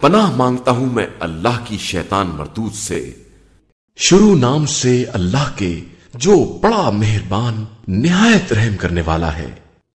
پناہ مانگتا ہوں میں اللہ کی شیطان مردود سے۔ شروع نام سے اللہ کے جو بڑا مہربان، نہایت رحم کرنے والا ہے۔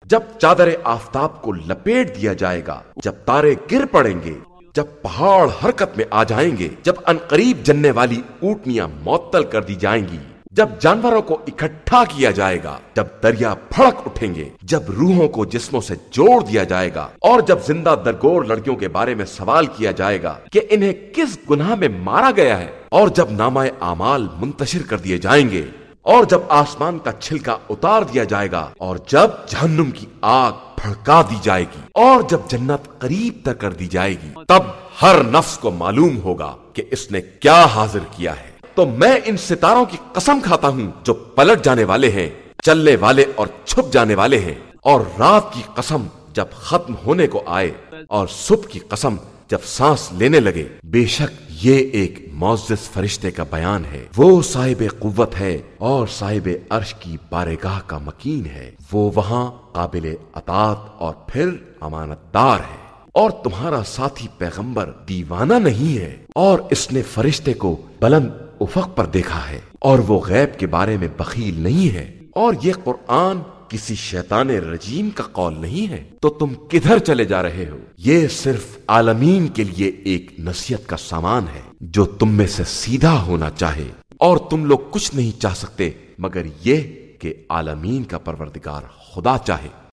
جب چادر آفتاب کو لپیٹ دیا جائے گا، جب تارے گر پڑیں گے، جب پہاڑ حرکت میں آ جائیں گے، جب انقریب جننے والی اونٹنیاں معطل کر دی جائیں گی جب جانوروں کو اکٹھا کیا جائے گا جب دریا پھڑک اٹھیں گے۔ جب روحوں کو جسموں سے جوڑ دیا جائے گا، اور جب زندہ درگور لڑکیوں کے بارے میں سوال کیا جائے گا کہ انہیں کس گناہ میں مارا گیا ہے، اور جب نامہ اعمال منتشر کر دیے جائیں گے، اور جب آسمان کا چھلکا اتار دیا جائے گا، اور جب جہنم کی آگ پھڑکا دی جائے گی، اور جب جنت قریب تک کر دی جائے گی، تب ہر نفس کو معلوم ہوگا کہ اس نے کیا حاضر کیا ہے۔ تو میں ان ستاروں کی قسم کھاتا ہوں جو پلٹ جانے والے ہیں، چلنے والے اور چھپ جانے والے ہیں۔ اور رات کی قسم جب ختم ہونے کو آئے اور صبح کی قسم جب سانس لینے لگے۔ بے شک یہ ایک معزز فرشتے کا بیان ہے۔ وہ صاحب قوت ہے اور صاحب عرش کی بارگاہ کا مکین ہے۔ وہ وہاں قابل اطاعت اور پھر امانت دار ہے۔ اور تمہارا ساتھی پیغمبر دیوانہ نہیں ہے۔ اور اس نے فرشتے کو بلند افق پر دیکھا ہے اور وہ غیب کے بارے میں بخیل نہیں ہے اور یہ قرآن کسی شیطان رجیم کا قول نہیں ہے تو تم کدھر چلے جا رہے ہو؟ یہ صرف عالمین کے لیے ایک نصیحت کا سامان ہے جو تم میں سے سیدھا ہونا چاہے اور تم لوگ کچھ نہیں چاہ سکتے مگر یہ کہ عالمین کا پروردگار خدا چاہے۔